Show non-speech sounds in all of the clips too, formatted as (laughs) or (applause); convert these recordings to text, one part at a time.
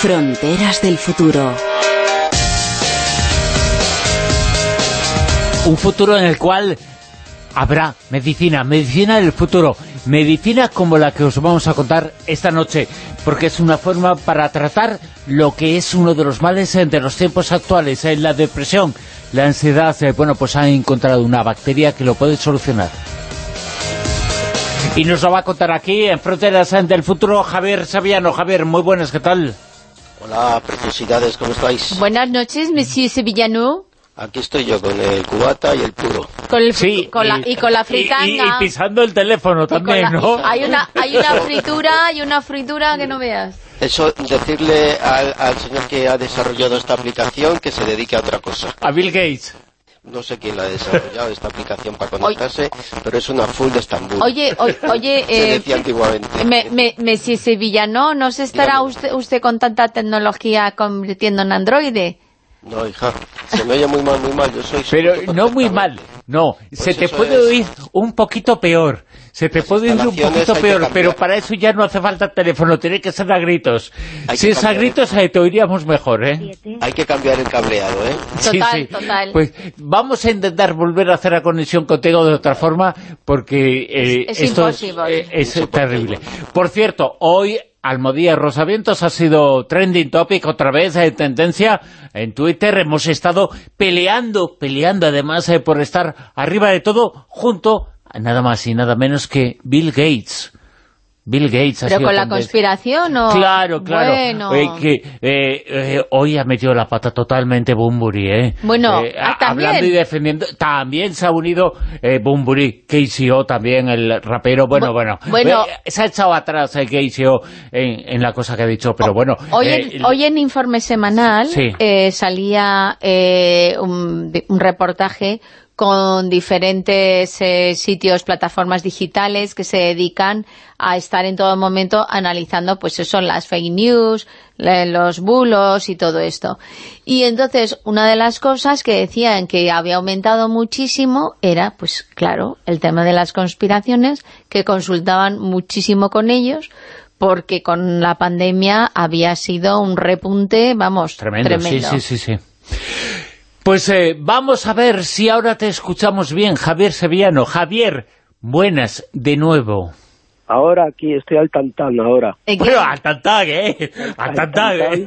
Fronteras del futuro. Un futuro en el cual habrá medicina, medicina del futuro, medicina como la que os vamos a contar esta noche, porque es una forma para tratar lo que es uno de los males de los tiempos actuales, en la depresión, la ansiedad, eh, bueno, pues han encontrado una bacteria que lo puede solucionar. Y nos lo va a contar aquí, en Fronteras del Futuro, Javier Saviano. Javier, muy buenas, ¿qué tal? Hola, preciosidades, ¿cómo estáis? Buenas noches, monsieur Sevillano. Aquí estoy yo con el cubata y el puro. Con el, Sí, con la, y con la fritanga. y- y pisando el teléfono también, la- ¿no? Hay una, hay una (laughs) fritura y una fritura que no veas. Eso, decirle al, al señor que ha desarrollado esta aplicación que se dedique a otra cosa. A Bill Gates. No sé quién la ha desarrollado esta aplicación para conectarse, pero es una full de Estambul. Oye, (laughs) oye, se eh, decía antiguamente. me, me, Messi Sevillano, ¿no se estará Dígame. usted, usted con tanta tecnología convirtiendo en androide? No, hija, se me oye muy mal, muy mal. Yo soy Pero no muy mal, no, se te puede es. oír un poquito peor, se te Las puede oír un poquito peor, pero para eso ya no hace falta teléfono, tiene que ser a gritos. Hay Si es a gritos eh, te oiríamos mejor, ¿eh? Hay que cambiar el cableado, ¿eh? Total, total. Pues vamos a intentar volver a hacer la conexión contigo de otra forma, porque eh, Es- es esto es, imposible. eh, es terrible. Por cierto, hoy Almodía Rosavientos ha sido trending topic otra vez, en tendencia en Twitter. Hemos estado peleando, peleando además eh, por estar arriba de todo, junto a nada más y nada menos que Bill Gates. Bill Gates ha ¿Pero sido con la conspiración o...? Claro, claro. Bueno, Eh, que eh, eh, hoy ha metido la pata totalmente Bumburi, ¿eh? Bueno, Eh, ah. Hablando y defendiendo. También se ha unido eh, Bumburi, KCO también, el rapero. Bueno, Bu- bueno. bueno. Eh, se ha echado atrás el KCO en, en la cosa que ha dicho, pero bueno. Hoy, en, hoy en Informe Semanal Sí. eh, salía eh, un, un reportaje con diferentes eh, sitios, plataformas digitales que se dedican a estar en todo momento analizando, pues eso, las fake news, los bulos y todo esto. Y entonces, una de las cosas que decían que había aumentado muchísimo era, pues claro, el tema de las conspiraciones, que consultaban muchísimo con ellos, porque con la pandemia había sido un repunte, vamos, Tremendo, tremendo. sí, sí, sí, sí. Pues eh, vamos a ver si ahora te escuchamos bien, Javier Sevillano. Javier, buenas de nuevo. Ahora aquí estoy al tantán ahora. Bueno, al tantán, ¿eh? Al tantán, ¿eh?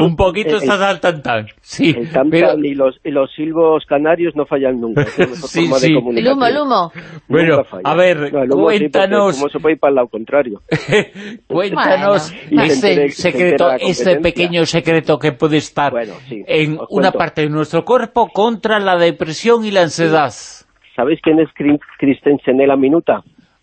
Un poquito El- estás al tantán. Sí, El tantán pero... y los y los silbos canarios no fallan nunca. Es la mejor (laughs) Sí, forma sí. de el humo, el humo. Bueno, a ver, No, el humo sí, porque cuéntanos- el humo se puede ir para el lado contrario. (laughs) Cuéntanos Bueno. Se secreto, la competencia. pequeño secreto que puede estar Bueno, sí, en una cuento. parte de nuestro cuerpo contra la depresión y la ansiedad. ¿Sabéis quién es Cri- Christensenella minuta?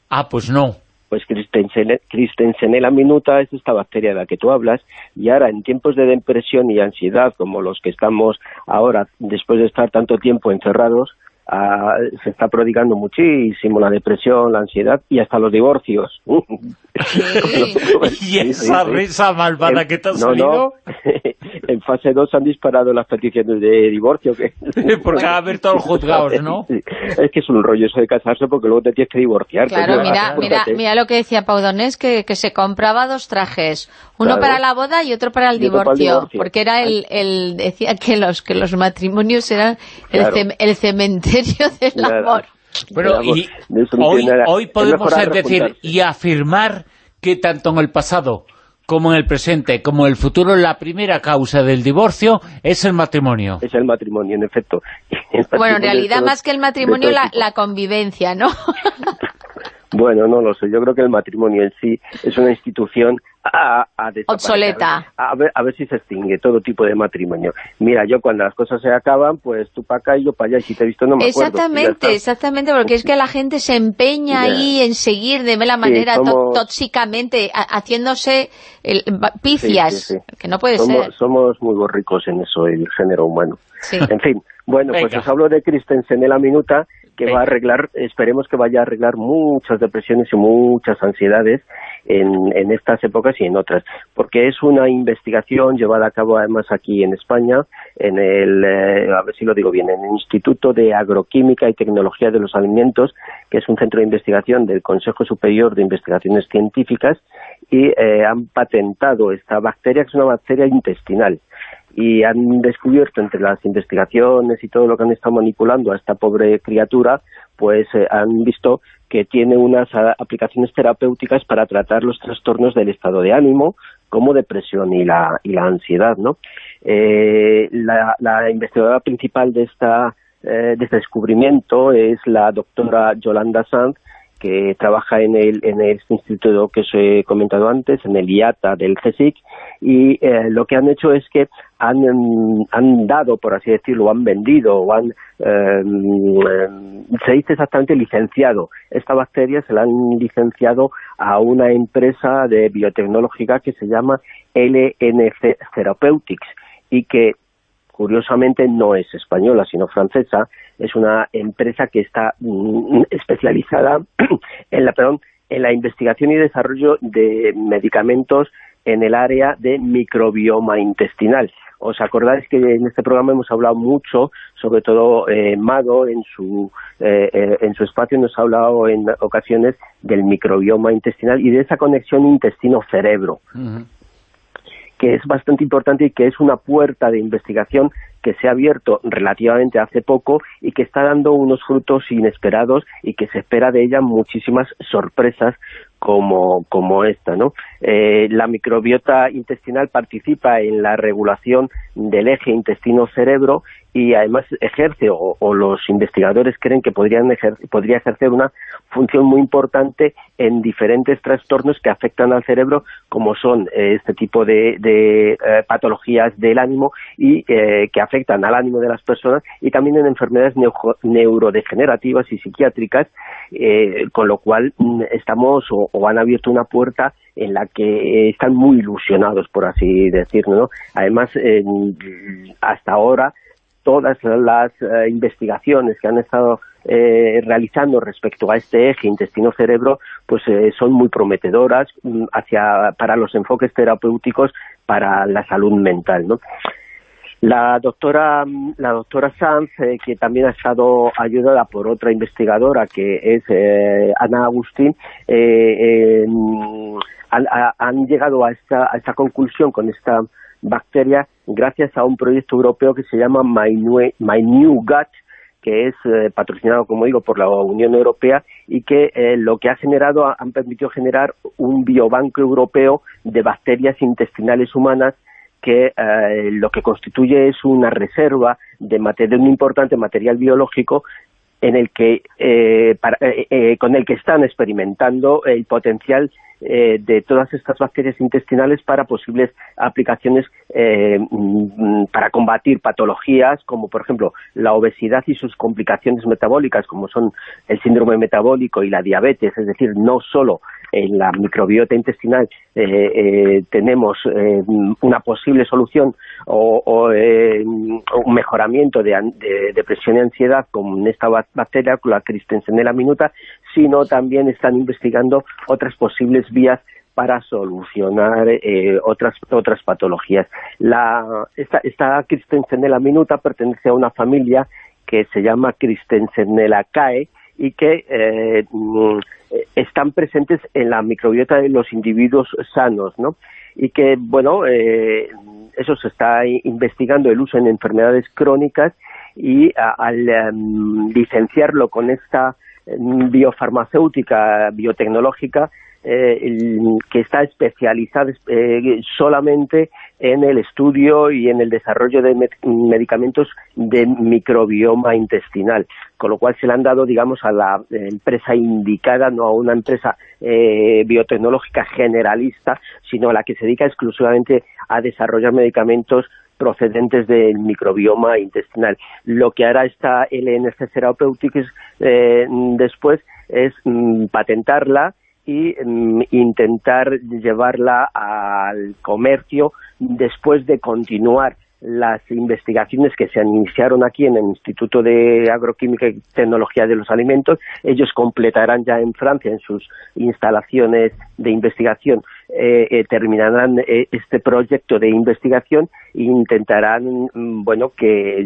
Ah, pues no. Pues Christensen- Christensenella minuta es esta bacteria de la que tú hablas y ahora en tiempos de depresión y ansiedad como los que estamos ahora después de estar tanto tiempo encerrados ah, se está prodigando muchísimo la depresión, la ansiedad y hasta los divorcios. (laughs) (laughs) Y esa risa malvada que te ha no, salido, no. (laughs) en fase 2 han disparado las peticiones de divorcio. Que... (laughs) porque ha abierto los juzgados, ¿no? Es que es un rollo eso de casarse porque luego te tienes que divorciar. Claro, mira, mira, mira lo que decía Paudonés, que, que se compraba dos trajes, uno Claro. para la boda y otro para el para divorcio, porque era el, el decía que los que los matrimonios eran el, Claro. cem- el cementerio del Claro. amor. Bueno, y hoy, hoy podemos decir y afirmar que tanto en el pasado como en el presente, como en el futuro, la primera causa del divorcio es el matrimonio. Es el matrimonio, en efecto. (laughs) El Bueno, en realidad todo- más que el matrimonio, la convivencia, ¿no? (laughs) Bueno, no lo sé. Yo creo que el matrimonio en sí es una institución a, a. Obsoleta. A ver, a ver si se extingue todo tipo de matrimonio. Mira, yo cuando las cosas se acaban, pues tú para acá y yo para allá. Y si te he visto no me acuerdo. Exactamente, ya está. exactamente, porque es que la gente se empeña ahí en seguir de mala manera, somos- tóxicamente, ha- haciéndose el, picias, Sí, sí, sí. que no puede somos, ser. somos muy borricos en eso, el género humano. Sí. En fin, bueno, pues os hablo de Christensen en la minuta, que va a arreglar, esperemos que vaya a arreglar muchas depresiones y muchas ansiedades en, en estas épocas y en otras, porque es una investigación llevada a cabo además aquí en España, en el, eh, a ver si lo digo bien, en el Instituto de Agroquímica y Tecnología de los Alimentos, que es un centro de investigación del Consejo Superior de Investigaciones Científicas, y eh, han patentado esta bacteria, que es una bacteria intestinal, y han descubierto entre las investigaciones y todo lo que han estado manipulando a esta pobre criatura, pues eh, han visto que tiene unas aplicaciones terapéuticas para tratar los trastornos del estado de ánimo, como depresión y la, y la ansiedad, ¿no? Eh, la, la, investigadora principal de esta eh, de este descubrimiento es la doctora Yolanda Sanz, que trabaja en el, en este instituto que os he comentado antes, en el IATA del CSIC, y eh, lo que han hecho es que han, han dado, por así decirlo, han vendido, o han, em, se dice exactamente licenciado. Esta bacteria se la han licenciado a una empresa de biotecnológica que se llama LNC Therapeutics, y que curiosamente no es española, sino francesa, es una empresa que está mm, especializada (clears throat) en la, perdón, en la investigación y desarrollo de medicamentos en el área de microbioma intestinal. ¿Os acordáis que en este programa hemos hablado mucho, sobre todo eh, Mado en su, eh, eh, en su espacio nos ha hablado en ocasiones del microbioma intestinal y de esa conexión intestino-cerebro? Que es bastante importante y que es una puerta de investigación que se ha abierto relativamente hace poco y que está dando unos frutos inesperados y que se espera de ella muchísimas sorpresas como, como esta. ¿no? Eh, la microbiota intestinal participa en la regulación del eje intestino-cerebro y además ejerce, o, los investigadores creen que podrían podría ejercer una función muy importante en diferentes trastornos que afectan al cerebro, como son eh, este tipo de, eh, patologías del ánimo y que afectan al ánimo de las personas, y también en enfermedades neurodegenerativas y psiquiátricas, con lo cual mm, estamos o han abierto una puerta en la que están muy ilusionados, por así decirlo. Además, hasta ahora, todas las eh, investigaciones que han estado eh, realizando respecto a este eje intestino-cerebro, pues eh, son muy prometedoras mm, hacia para los enfoques terapéuticos para la salud mental, ¿no? La doctora, la doctora Sanz, eh, que también ha estado ayudada por otra investigadora que es eh, Ana Agustín, eh, han, llegado a esta, a esta conclusión con esta bacteria gracias a un proyecto europeo que se llama My New, Gut, que es patrocinado, como digo, por la Unión Europea y que lo que ha generado, han permitido generar un biobanco europeo de bacterias intestinales humanas que eh, lo que constituye es una reserva de, de un importante material biológico en el que eh, eh, con el que están experimentando el potencial de todas estas bacterias intestinales para posibles aplicaciones mm, para combatir patologías como por ejemplo la obesidad y sus complicaciones metabólicas como son el síndrome metabólico y la diabetes, es decir, no solo en la microbiota intestinal eh, eh, tenemos eh, una posible solución o, un mejoramiento de, depresión y ansiedad con esta bacteria, con la Christensenella minuta, sino también están investigando otras posibles vías para solucionar otras otras patologías. La, esta, esta Christensenella minuta pertenece a una familia que se llama Christensenella cae y que mm, eh, están presentes en la microbiota de los individuos sanos, ¿no? Y que, bueno, eh, eso se está investigando el uso en enfermedades crónicas y al em, licenciarlo con esta em, biofarmacéutica, biotecnológica, eh, que está especializada eh, solamente en el estudio y en el desarrollo de medicamentos de microbioma intestinal, con lo cual se le han dado, digamos, a la empresa indicada, no a una empresa eh, biotecnológica generalista, sino a la que se dedica exclusivamente a desarrollar medicamentos procedentes del microbioma intestinal. Lo que hará esta LNC Therapeutics después es mm, patentarla y mm, intentar llevarla al comercio después de continuar las investigaciones que se iniciaron aquí en el Instituto de Agroquímica y Tecnología de los Alimentos, ellos completarán ya en Francia en sus instalaciones de investigación, eh, eh, terminarán eh, este proyecto de investigación e intentarán, mm, bueno, que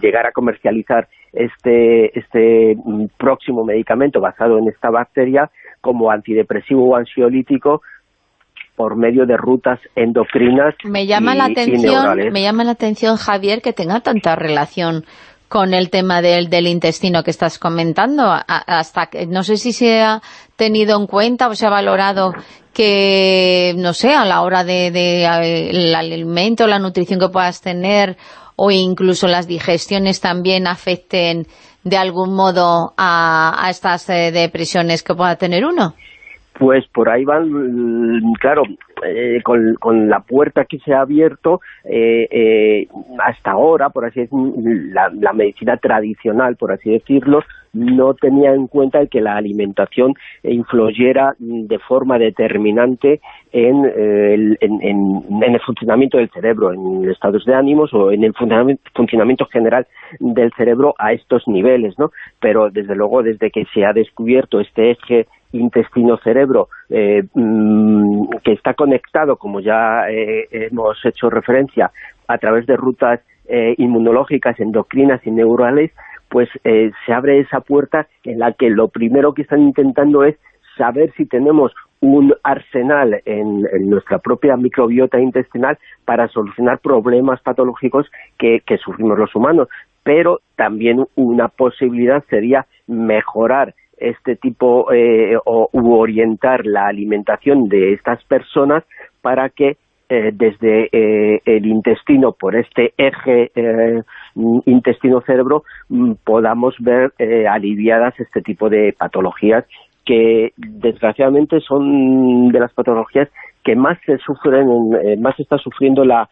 llegar a comercializar este, este mm, próximo medicamento basado en esta bacteria como antidepresivo o ansiolítico por medio de rutas endocrinas me llama la atención Me llama la atención, Javier, que tenga tanta relación con el tema del, del intestino que estás comentando. hasta que, No sé si se ha tenido en cuenta o se ha valorado que, no sé, a la hora de, el alimento, la nutrición que puedas tener o incluso las digestiones también afecten de algún modo a, estas eh, depresiones que pueda tener uno pues por ahí van, mm, claro, eh, con, la puerta que se ha abierto, eh, eh, hasta ahora, por así decirlo, la, la, medicina tradicional, por así decirlo, no tenía en cuenta el que la alimentación influyera de forma determinante en, el, en, en, el funcionamiento del cerebro, en estados de ánimos o en el funcionamiento general del cerebro a estos niveles, ¿no? Pero desde luego, desde que se ha descubierto este eje intestino-cerebro eh, mm, que está conectado, como ya eh, hemos hecho referencia, a través de rutas eh, inmunológicas, endocrinas y neurales, pues se abre esa puerta en la que lo primero que están intentando es saber si tenemos un arsenal en, nuestra propia microbiota intestinal para solucionar problemas patológicos que, que sufrimos los humanos. Pero también una posibilidad sería mejorar este tipo eh, o u orientar la alimentación de estas personas para que eh, desde eh, el intestino, por este eje intestino-cerebro, mm, podamos ver aliviadas este tipo de patologías que desgraciadamente son de las patologías que más se sufren, más está sufriendo la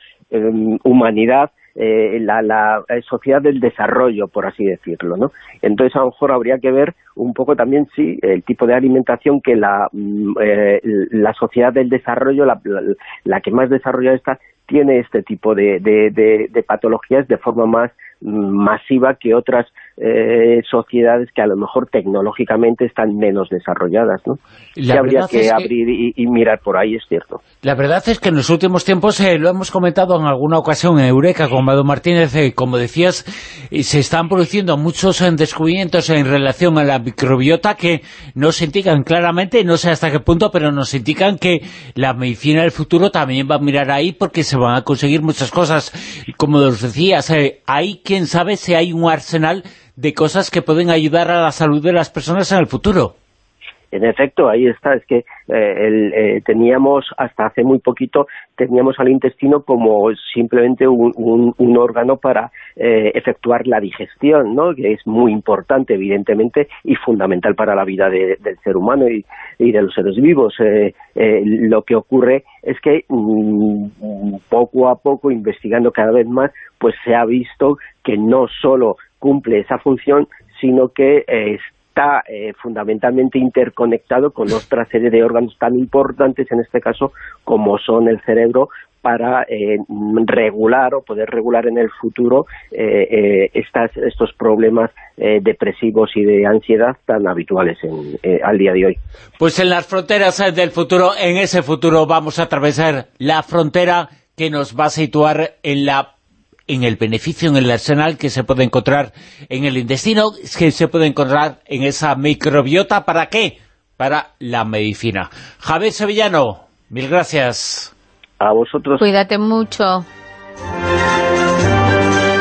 humanidad eh, la, la, eh, sociedad del desarrollo, por así decirlo, ¿no? Entonces, a lo mejor habría que ver un poco también, sí, el tipo de alimentación que la, mm, eh, la sociedad del desarrollo, la, la, que más desarrollada está, tiene este tipo de, de, de patologías de forma más masiva que otras eh, sociedades que a lo mejor tecnológicamente están menos desarrolladas, ¿no? La habría que abrir Y, mirar por ahí, es cierto. La verdad es que en los últimos tiempos, eh, lo hemos comentado en alguna ocasión en Eureka con Mado Martínez, eh, como decías, se están produciendo muchos descubrimientos en relación a la microbiota que nos indican claramente, no sé hasta qué punto, pero nos indican que la medicina del futuro también va a mirar ahí porque se van a conseguir muchas cosas. Como os decías, hay que quién sabe si hay un arsenal de cosas que pueden ayudar a la salud de las personas en el futuro. En efecto, ahí está, es que eh, eh, teníamos, hasta hace muy poquito, teníamos al intestino como simplemente un, órgano para eh, efectuar la digestión, ¿no? que es muy importante, evidentemente, y fundamental para la vida del ser humano y, de los seres vivos. lo que ocurre es que mm, poco a poco, investigando cada vez más, pues se ha visto que no solo cumple esa función, sino que está eh, fundamentalmente interconectado con otra serie de órganos tan importantes en este caso como son el cerebro para eh, regular o poder regular en el futuro eh, estas, estos problemas depresivos y de ansiedad tan habituales en, al día de hoy. Pues en las fronteras del futuro, en ese futuro vamos a atravesar la frontera que nos va a situar en la en el beneficio, en el arsenal que se puede encontrar en el intestino, que se puede encontrar en esa microbiota. ¿Para qué? Para la medicina. Javier Sevillano, mil gracias. A vosotros. Cuídate mucho.